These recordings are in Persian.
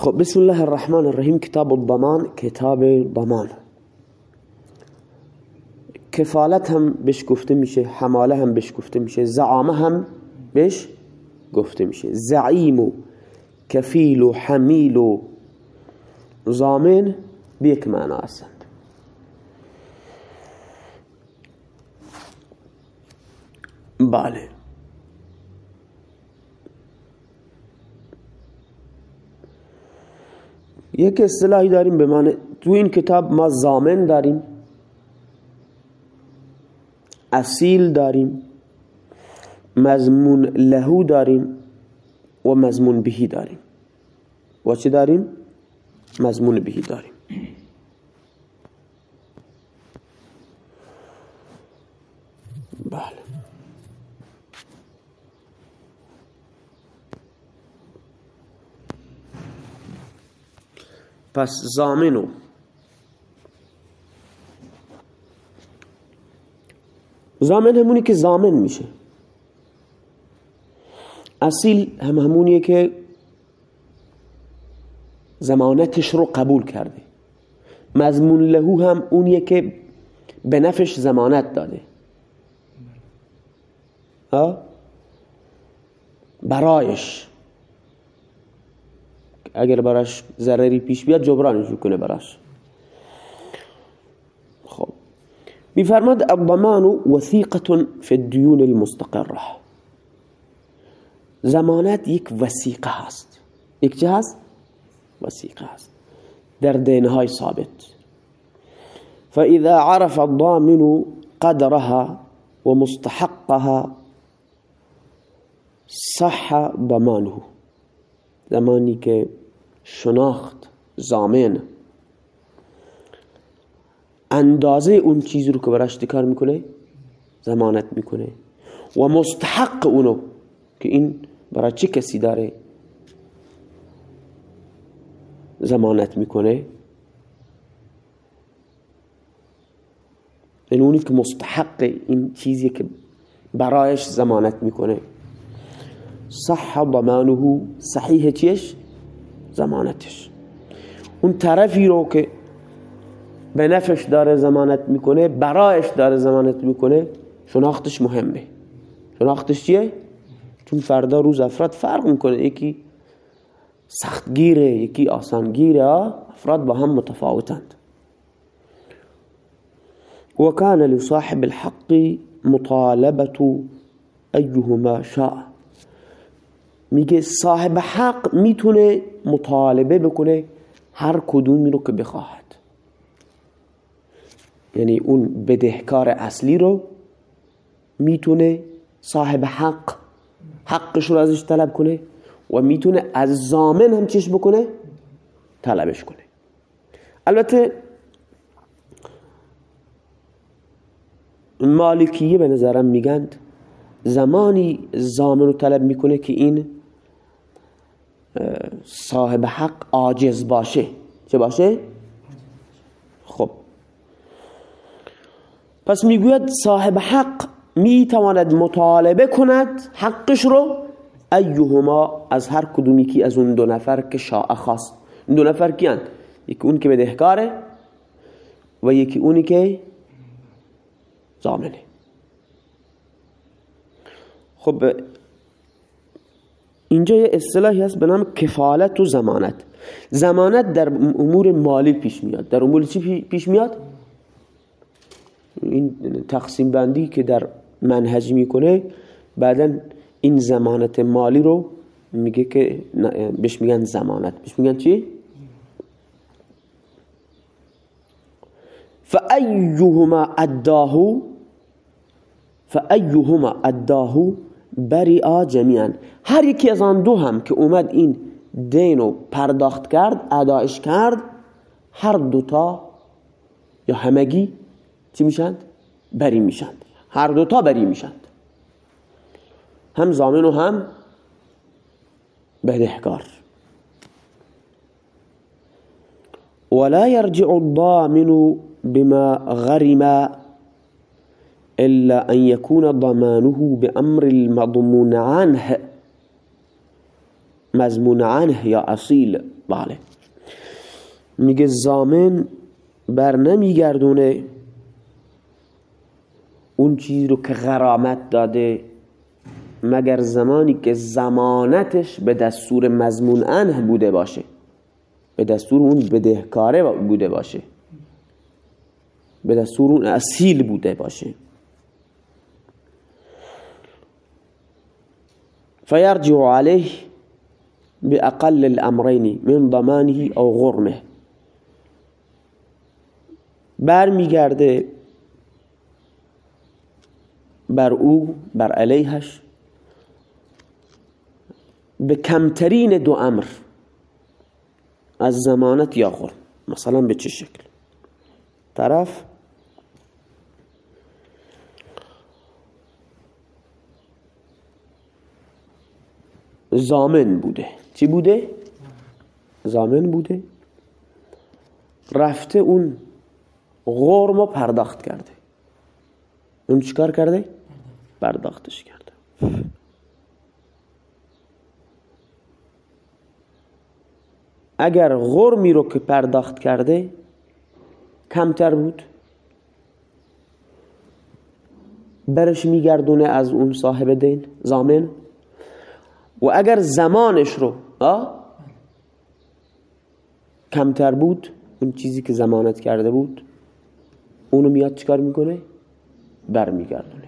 خب بسم الله الرحمن الرحیم. کتاب الضمان کتاب ضمان. کفالت هم بهش گفته میشه حماله هم بهش گفته میشه زعامه هم بهش گفته میشه. زعیم و کفیل و حمیل و زامن به معنا هستند. بله. یک اصطلاحی داریم به معنی تو این کتاب ما زامن داریم اصیل داریم مضمون لهو داریم و مضمون بهی داریم. و چه داریم؟ مضمون بهی داریم. بله. پس زامنو. زامن همونی که زامن میشه. اصیل هم همونیه که زمانتش رو قبول کرده. مضمون لهو هم اونیه که به نفش زمانت داده. برایش. اگر براش ضرری پیش بیاد جبرانش کنه براش. خب. میفرماد الضمان وثیقة فی الدیون المستقرة. زمانت یک وسیقه هست. یک چه هست؟ وسیقه هست. در دینهای ثابت. فإذا عرف الضامن قدرها ومستحقها صح ضمانه. زمانی که شناخت زامن. اندازه اون چیزی رو که براش کار می‌کنه زمانت می‌کنه. و مستحق اونو که این برای چه کسی داره زمانت می‌کنه؟ این اونی که مستحق این چیزی که برایش زمانت می‌کنه. صح ضمانه صحیح چیش؟ زمانتش. اون طرفی رو که به نفش داره زمانت می‌کنه برایش داره زمانت می‌کنه شناختش مهمه. شناختش چیه؟ چون فردا روز افراد فرق می‌کنه. یکی سختگیره یکی آسانگیره افراد با هم متفاوتند. وكان لصاحب الحق مطالبة أيهما شاء. میگه صاحب حق می‌تونه مطالبه بکنه هر کدومی رو که بخواهد. یعنی اون بدهکار اصلی رو می‌تونه صاحب حق حقش رو ازش طلب کنه و می‌تونه از زامن هم چش بکنه؟ طلبش کنه. البته مالکیه به نظرم میگند زمانی زامن رو طلب می‌کنه که این صاحب حق عاجز باشه. چه باشه؟ خب. پس می‌گوید صاحب حق می‌تواند مطالبه کند حقش رو؟ ایهما از هر کدومی که از اون دو نفر که شاء خواست. دو نفر کیان؟ یکی اون که بدهکاره و یکی اونی که زامنه. خب اینجا یه اصطلاحی هست به نام کفالت و زمانت. زمانت در امور مالی پیش میاد. در امور چی پیش میاد؟ این تقسیم بندی که در منهج می‌کنه بعدا این زمانت مالی رو میگه که بهش میگن زمانت. بهش میگن چی؟ فأيهما أداه فأيهما أداه برئا جمیعا. هر یکی از آن دو هم که اومد این دینو پرداخت کرد ادایش کرد هر دوتا یا همگی چی میشند؟ بری میشند. هر دوتا بری میشند. هم زامن و هم بدهکار. ولا يرجع الضامن بما غرم إلا أن يكون ضمانه بأمر المضمون عنه مضمون عنه یا اصیل بله. میگه زامن بر نمیگردونه. اون چیزی رو که غرامت داده مگر زمانی که زمانتش به دستور مزمون انه بوده باشه. به دستور اون بدهکاره بوده باشه. به دستور اون اصیل بوده باشه. فيرجع عليه بأقل الأمرين من ضمانه أو غرمه. برمیگرده بر او بر علیهش به کمترین دو امر از زمانت یا غرم مثلا به چه شکل؟ طرف زامن بوده. چی بوده؟ زامن بوده. رفته اون غرم پرداخت کرده. اون چیکار کرده؟ پرداختش کرده. اگر غرمی رو که پرداخت کرده کمتر بود. برش میگردونه از اون صاحب دین. زامن. و اگر زمانش رو کمتر بود؟ اون چیزی که زمانت کرده بود اونو میاد چیکار می‌کنه؟ برمیگردونه.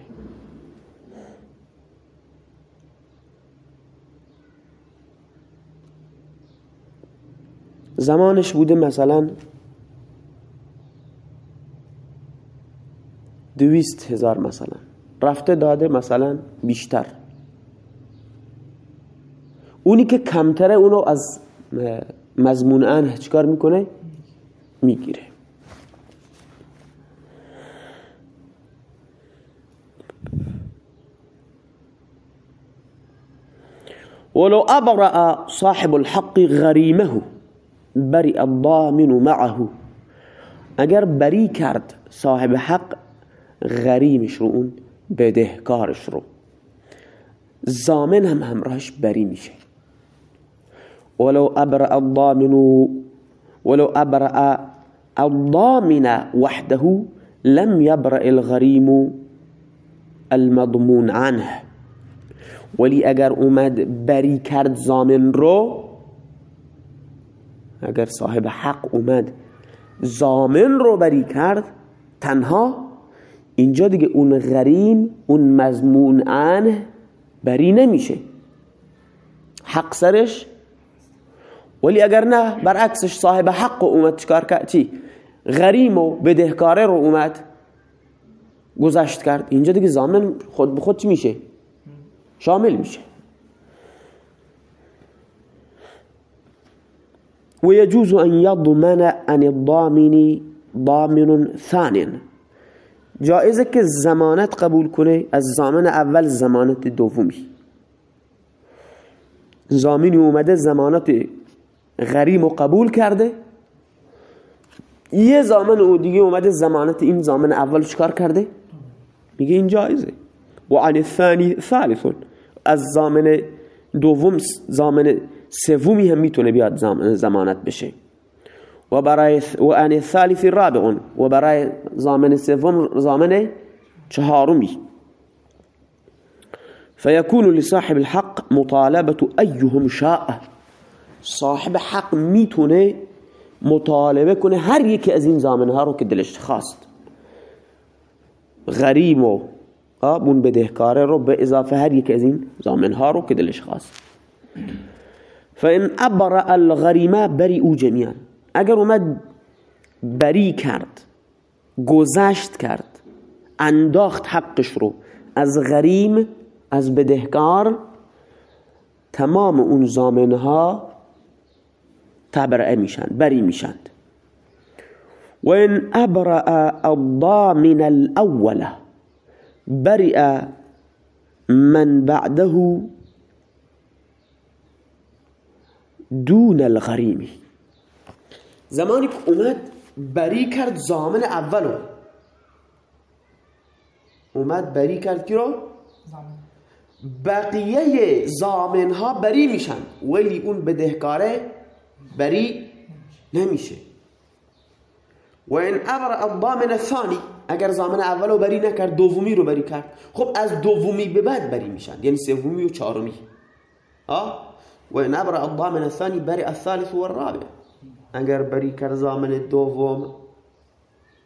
زمانش بوده مثلا دویست هزار مثلا. رفته داده مثلا بیشتر. اونی که کمتره اونو از مضمون انه چیکار می‌کنه؟ می‌گیره. ولو أبرأ صاحب الحق غريمه برئ الضامن معه. اگر بری کرد صاحب حق غریمش رو اون بدهکارش رو. زامن هم همراهش بری میشه. ولو أبرأ الضامن ولو أبرأ الضامن وحده لم يبرأ الغريم المضمون عنه. ولی اگر اومد بری کرد زامن رو اگر صاحب حق اومد زامن رو بری کرد تنها اینجا دیگه اون غریم اون مضمون عنه بری نمیشه. حق سرش ولی اگر نه برعکسش صاحب حق اومد چکار کرد؟ چی؟ غریم و بدهکاره رو اومد گذشت کرد. اینجا دیگه زامن خود به خود چی میشه؟ شامل میشه. و یجوز ان یضمن ان الضامن ضامن ثان. جائزه که زمانت قبول کنه از زمان اول زمانت دومی. زامینی اومده زمانت غریم و قبول کرده. یه زمان او دیگه اومده زمانت این زمان اول چکار کرده؟ میگه این جایزه. و عن الثانی ثالث از زمان دوم زمان سومی هم می‌تونه بیاد زمانت بشه. و برای و عن الثالث رابع و برای زمان سوم زمان چهارمی. فيكون لصاحب الحق مطالبة أيهم شاء. صاحب حق می‌تونه مطالبه کنه هر یکی از این زامنه ها رو که دلش خواست. غریم و اون بدهکاره رو به اضافه هر یکی از این زامنه ها رو که دلش خواست. فان ابرا الغریمه بری او جمیعا اگر اومد بری کرد گذشت کرد انداخت حقش رو از غریم از بدهکار تمام اون زامنه ها تبرئه میشن بری میشند و أبرأ الضامن الأول برئ من بعده دون الغریم زمانی که اومد بری کرد زامن اولو. اومد بری کرد کی رو؟ بقیه زامن ها بری میشن. ولی اون بدهکاره بری نمیشه. و این ابر الضامن الثانی اگر زامن اولو بری نکرد دومی رو بری کرد. خب از دومی به بعد بری میشن یعنی سومی و چهارمی. ها؟ و این ابر الضامن الثانی بری الثالث و الرابع. اگر بری کرد زامن دوم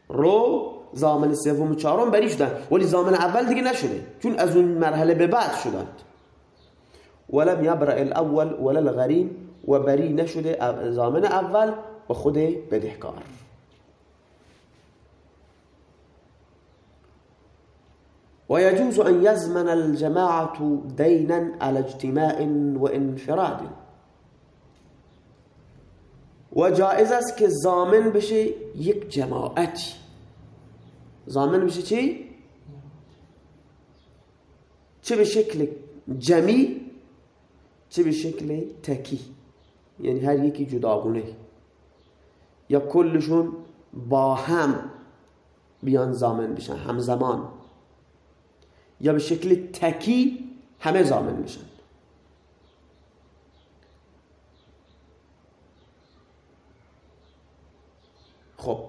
رو زامن سوم و چهارم بری شدن. ولی زامن اول دیگه نشده چون از اون مرحله به بعد شدند. ولم یبرع الاول ولا الغریم و بری نشده زامن اول و خود بدهکار. ويجوز أن يزمن الجماعة دينا على اجتماع وانفراد و جائز است که زامن بشه یک جماعتی. زامن بشه چی؟ چه به شکل جمعی چه به شکل تکی. یعنی هر یکی جداگونه. یا کلشون با هم بیان زامن بشن همزمان. یا به شکل تکی همه زامن میشن خب.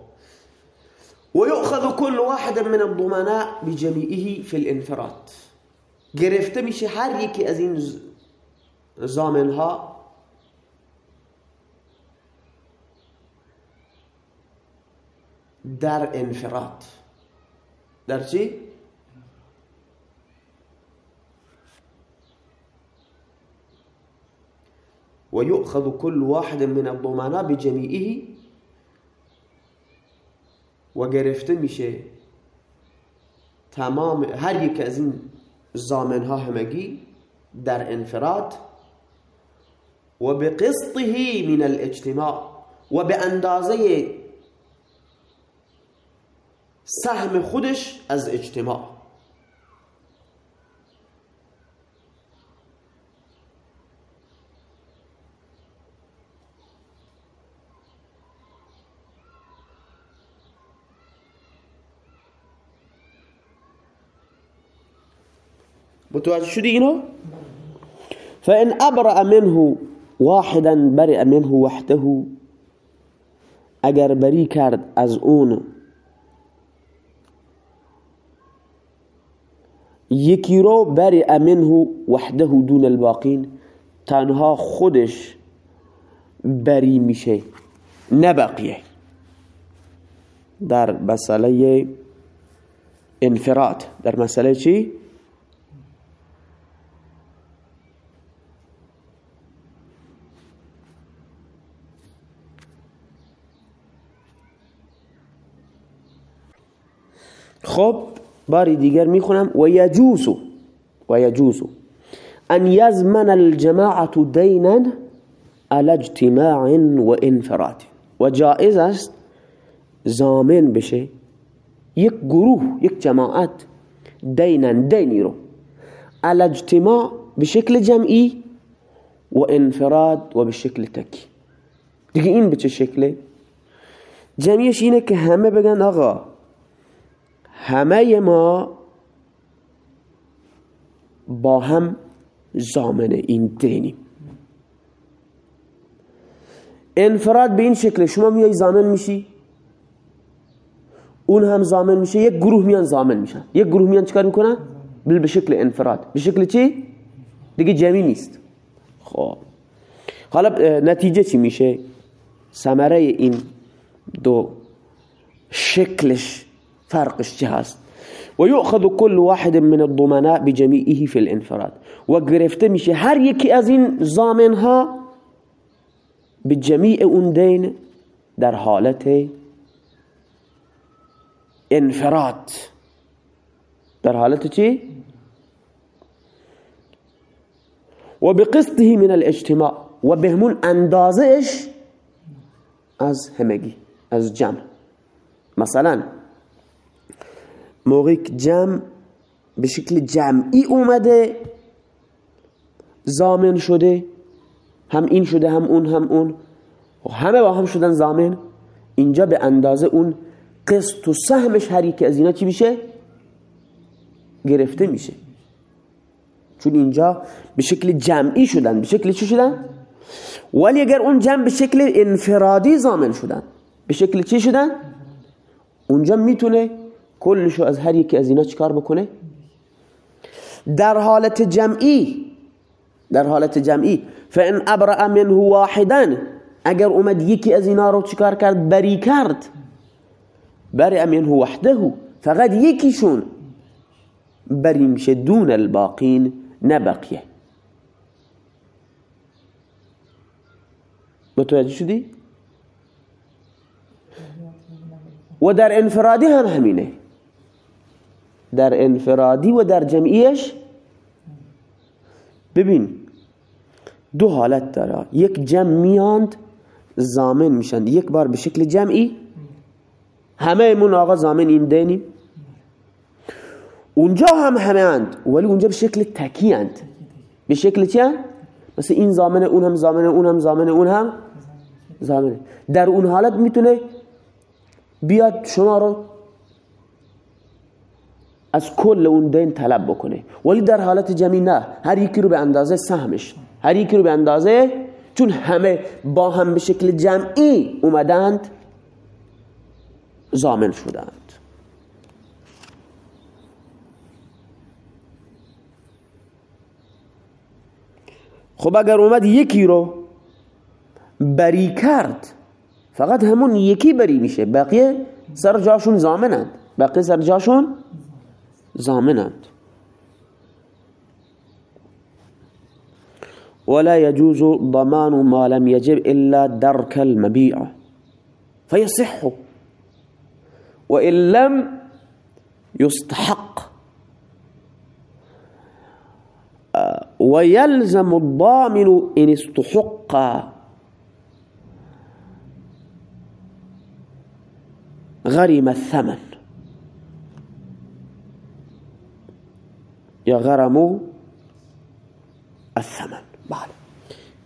ويؤخذ كل واحد من الضمناء بجميعه في الانفراد گرفته میشه هر یکی از این زامن ها در انفراد در چی؟ ويؤخذ كل واحد من الضمناء بجميعه و گرفته تمام هر یک از این زامن ها همگی در انفراد و به قسطه من الاجتماع و به اندازه سهم خودش از اجتماع. متوجه شدی اینو؟ فان ابرأ منه واحدا برئ منه وحده اگر بری کرد از اون یکی رو برئ منه وحده دون الباقین تنها خودش بری میشه نبقیه در مسئله انفراد در مسئله چی؟ خب باری دیگر می‌خونم. و یجوز و یجوز ان یزمن الجماعة دینا على اجتماع و انفراد. و جائز است زامن بشه یک گروه یک جماعت دینا دینی رو على اجتماع بشکل جمعی و انفراد و بشکل تکی. دیگه این به چه شکله؟ جمعیش اینه که همه بگن آقا همه ما با هم زامن این دینیم. انفراد به این شکل شما میای زامن میشی اون هم زامن میشه یک گروه میان زامن میشن. یک گروه میان چکار می‌کنن؟ بل به شکل انفراد. به شکل چی؟ دیگه جمعی نیست. خب. حالا نتیجه چی میشه؟ ثمره این دو شکلش فرقش چه هست و یؤخذ كل واحد من الضمناء بجميعه في الانفراد. و گرفته میشه هر یکی از این زامن ها به جمیع اون دین در حالت انفراد. در حالت چی؟ و بقسطه من الاجتماع. و بهمون اندازش از همگی از جمع. مثلا موقعی که جمع به شکل جمعی اومده زامن شده هم این شده هم اون هم اون. و همه با هم شدن زامن. اینجا به اندازه اون قسط و سهمش هر یک از اینا چی میشه؟ گرفته میشه. چون اینجا به شکل جمعی شدن. به شکل چی شدن؟ ولی اگر اون جمع به شکل انفرادی زامن شدن به شکل چی شدن؟ اونجا می‌تونه کلشو از هر یکی از اینا چیکار بکنه؟ در حالت جمعی در حالت جمعی فان ابرأ منه واحدا اگر اومد یکی از اینا رو چیکار کرد؟ بری کرد. برئ منه وحده فقط یکیشون. بری میشه دون الباقین نبقیه متوجه شدی؟ و در انفرادی هم همینه. در انفرادی و در جمعیش؟ ببین دو حالت داره. یک جمع میاند زامن میشن. یک بار به شکل جمعی همه امون آقا زامن این دینیم اونجا هم همه اند ولی اونجا به شکل تکی اند. به شکل چه؟ مثل این زامن اون هم زامن اون هم زامن اون هم زامنه در اون حالت می‌تونه بیاد شما رو از کل اون دین طلب بکنه. ولی در حالت جمعی نه. هر یکی رو به اندازه سهمش. هر یکی رو به اندازه چون همه با هم به شکل جمعی اومدند زامن شدند. خب اگر اومد یکی رو بری کرد فقط همون یکی بری میشه. بقیه سر جاشون زامنند بقیه سر جاشون زامنند ولا يجوز ضمان ما لم يجب إلا درك المبيع. فيصح. وإن لم يستحق. ويلزم الضامن إن استحق. غرم الثمن. یا غرمو الثمن. بله.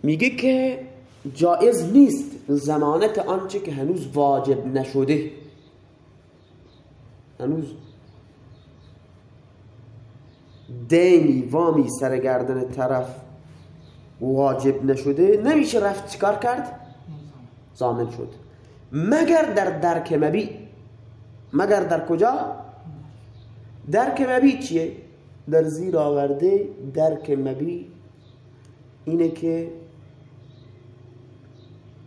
میگه که جایز نیست زمانت آنچه که هنوز واجب نشده. هنوز دینی وامی سرگردن طرف واجب نشده نمیشه رفت چیکار کرد؟ زامن شد. مگر در درک مبی مگر در کجا؟ درک مبی چیه؟ در زیر آورده درک مبی اینه که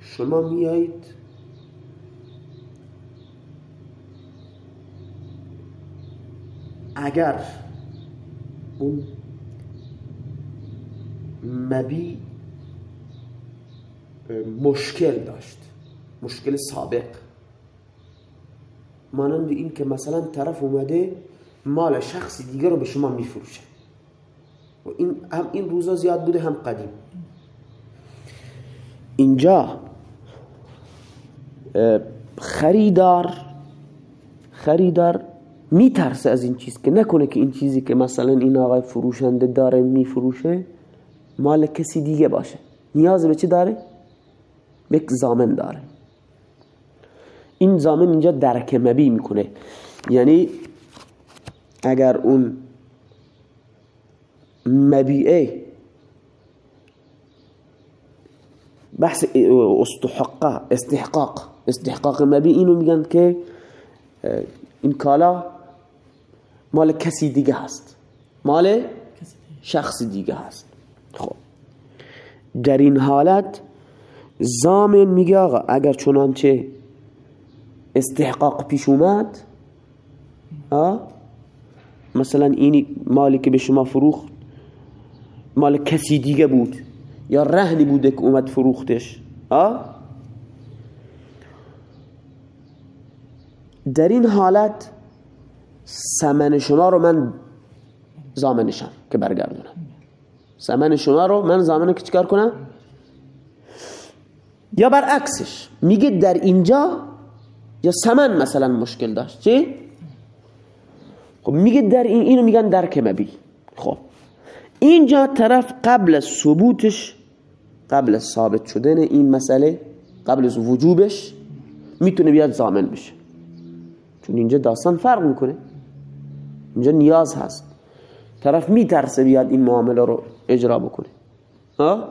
شما میایید اگر اون مبی مشکل داشت مشکل سابق مانند این که مثلا طرف اومده مال شخصی دیگر رو به شما میفروشه. و این هم این روزا زیاد بوده هم قدیم. اینجا خریدار خریدار میترسه از این چیز که نکنه که این چیزی که مثلا این آقای فروشنده داره میفروشه مال کسی دیگه باشه. نیاز به چی داره؟ به یک زامن داره. این زامن اینجا درک مبی می‌کنه. یعنی اگر اون مبیعه بحث استحقاق استحقاق استحقاق مبی اینو میگن که این کالا مال کسی دیگه هست. مال شخص دیگه هست. خب. در این حالت زامن میگه آقا اگر چنانچه استحقاق پیش اومد مثلا اینی مالی که به شما فروخت مال کسی دیگه بود یا رهنی بوده که اومد فروختش؟ در این حالت سمن شما رو من زامنشم که برگردونم. سمن شما رو من زامنه که چکار کنم؟ یا برعکسش میگه در اینجا یا سمن مثلا مشکل داشت. چی؟ خب میگه در این اینو میگن درک مبی. خب. اینجا طرف قبل از ثبوتش قبل از ثابت شدن این مسئله قبل از وجوبش می‌تونه بیاد زامن بشه. چون اینجا داستان فرق می‌کنه. اینجا نیاز هست. طرف میترسه بیاد این معامله رو اجرا بکنه. ها؟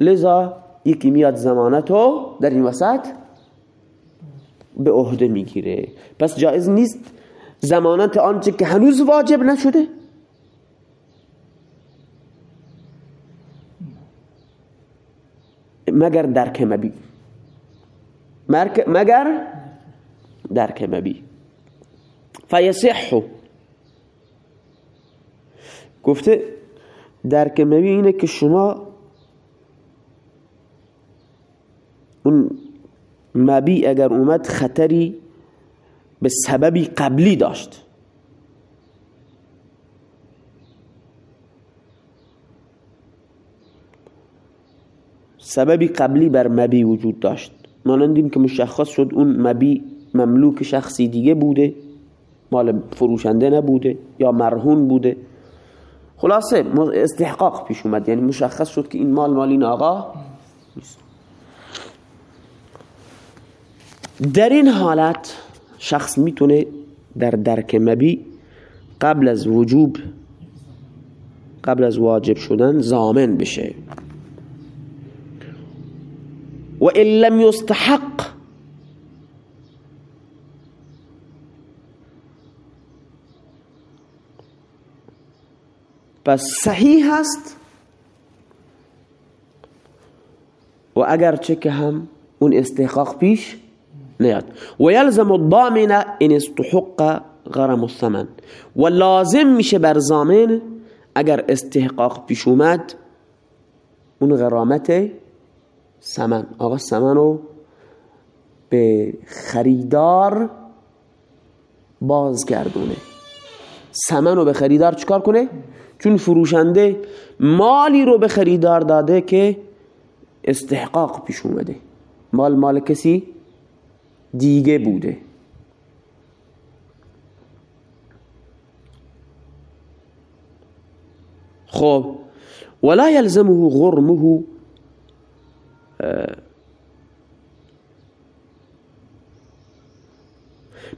لذا یکی میاد زمانتو در این وسط به عهده می‌گیره. پس جایز نیست زمانت آنچه که هنوز واجب نشده. مگر درک مبی مگر درک مبی فیصحو. گفته درک مبی اینه که شما اون مبی اگر اومد خطری به سببی قبلی داشت. سببی قبلی بر مبی وجود داشت. مانند که مشخص شد اون مبی مملوک شخصی دیگه بوده مال فروشنده نبوده یا مرهون بوده. خلاصه استحقاق پیش اومد. یعنی مشخص شد که این مال مال این آقا در این حالت شخص می‌تونه در درک مبی قبل از وجوب قبل از واجب شدن زامن بشه. و ان لم يستحق پس صحیح هست. و اگر که هم اون استحقاق پیش نیاد و یلزم الضامن ان استحق غرم الثمن. و لازم میشه بر زامن اگر استحقاق پیش اومد اون غرامت سمن آقا سمن رو به خریدار بازگردونه. سمن رو به خریدار چکار کنه؟ چون فروشنده مالی رو به خریدار داده که استحقاق پیش اومده. مال مال کسی؟ دیگه بوده. خب ولا يلزمه غرمه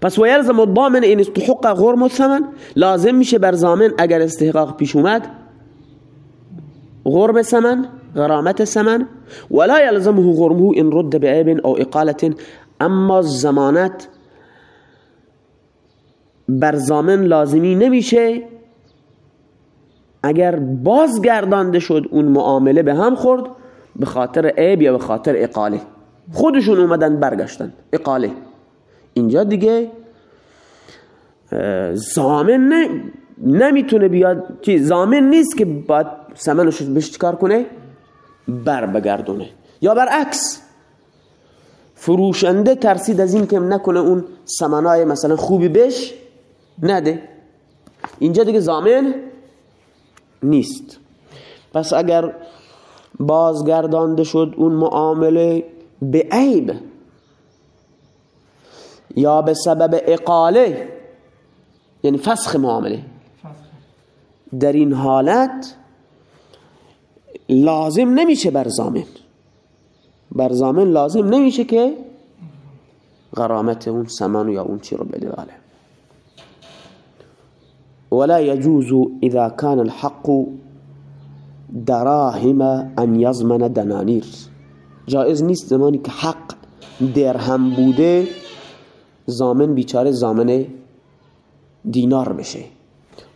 پس و یلزم الضامن این استحق غرم الثمن لازم میشه بر زامن اگر استحقاق پیش اومد غرم ثمن غرامت ثمن. ولا يلزمه غرمه ان رد بعيب او اقاله اما زمانت بر زامن لازمی نمیشه اگر بازگردانده شد اون معامله به هم خورد به خاطر عیب یا به خاطر اقاله. خودشون اومدن برگشتن. اقاله. اینجا دیگه زامن نمی‌تونه بیاد چی زامن نیست که باید سمنش بهش چکار کنه؟ بر بگردونه یا برعکس. فروشنده ترسید از این که نکنه اون سمنای مثلا خوبی بش نده. اینجا دیگه زامن نیست. پس اگر بازگردانده شد اون معامله به عیب یا به سبب اقاله یعنی فسخ معامله در این حالت لازم نمیشه بر زامن. بر زامن لازم نمیشه که غرامت اون سمن یا اون چی رو بده بله. ولا يجوز اذا كان الحق دراهم ان يضمن دنانير. جائز نیست زمانی که حق درهم بوده زامن بیچاره زامن دینار بشه.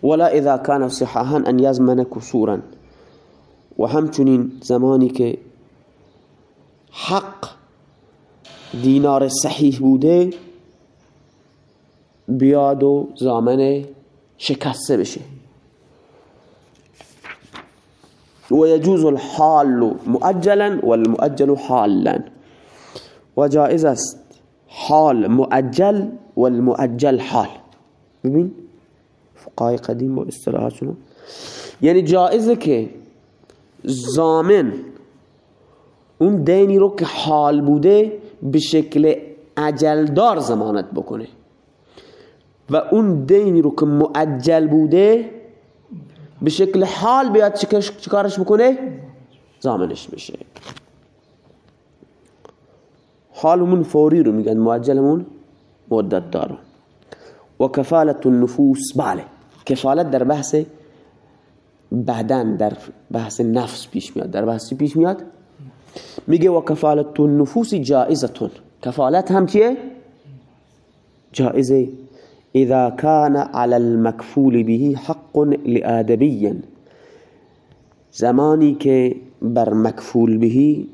ولا اذا كان صحاحا ان يضمن كسورا و همچنین زمانی که حق دینار صحیح بوده بیاد و زامن شکسته بشه. و یجوز الحال مؤجلا والمؤجل حالا. و جائز است حال مؤجل والمؤجل حال. ببین فقای قدیم و اصطلاحاتشون یعنی جائزه که زامن اون دینی رو که حال بوده به شکل عجلدار زمانت بکنه. و اون دینی رو که معجل بوده به شکل حال بیاد چکارش بکنه؟ زامنش بشه. حالمون فوری رو میگن معجلمون مدت داره و کفالت النفوس بله کفالت در بحث بدن در بحث نفس پیش میاد. در بحث پیش میاد میگه و کفالت النفوس جائزتون کفالت هم چیه؟ جائزه. اذا كان على المكفول به حق لآدبی زمانی که بر مکفول بهی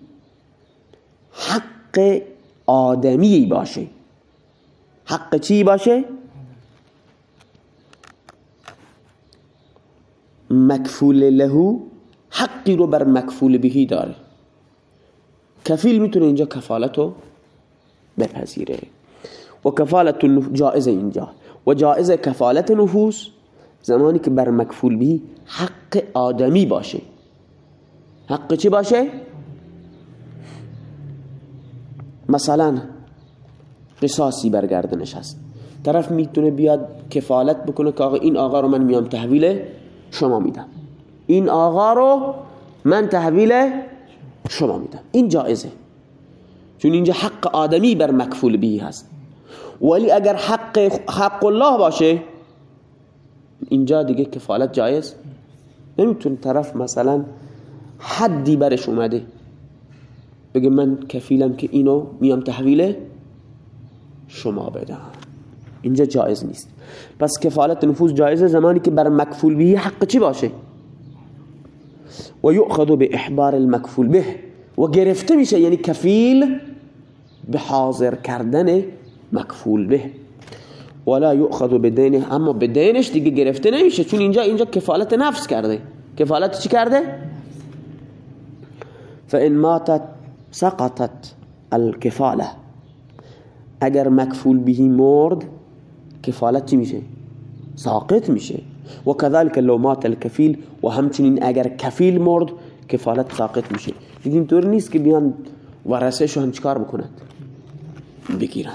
حق آدمی باشه. حق چی باشه؟ مکفول له حقی رو بر مکفول بهی داره. کفیل می‌تونه اینجا کفالتو بپذیره. و کفالت جائزه اینجا. و جائزه کفالت نفوس زمانی که بر مکفول بهی حق آدمی باشه. حق چی باشه؟ مثلا قصاصی برگردنش هست. طرف می‌تونه بیاد کفالت بکنه که آقا این آقا رو من میام تحویل شما میدم. این آقا رو من تحویل شما میدم این جایزه. چون اینجا حق آدمی بر مکفول بی هست. ولی اگر حق حق الله باشه اینجا دیگه کفالت جایز نمی‌تونه. طرف مثلا حدی برش اومده. بگه من کفیلم که اینو میام تحویل شما بدم. اینجا جایز نیست. پس کفالت نفوس جایزه زمانی که بر مکفول به حق چی باشه؟ و یؤخذ به احبار المکفول به. و گرفته میشه یعنی کفیل به حاضر کردن مکفول به. ولا یؤخذ بدینه اما بدینش دیگه گرفته نمیشه چون اینجا اینجا کفالت نفس کرده. کفالت چی کرده؟ فإن ماتت سقطت الكفالة. اگر مکفول بهی مرد کفالت چی میشه؟ ساقط میشه. و كذلك لو مات الكفیل و همچنین اگر کفیل مرد کفالت ساقط میشه. دیگه اینطور نیست که بیان ورثه شو هم چیکار بکنند بگیرن.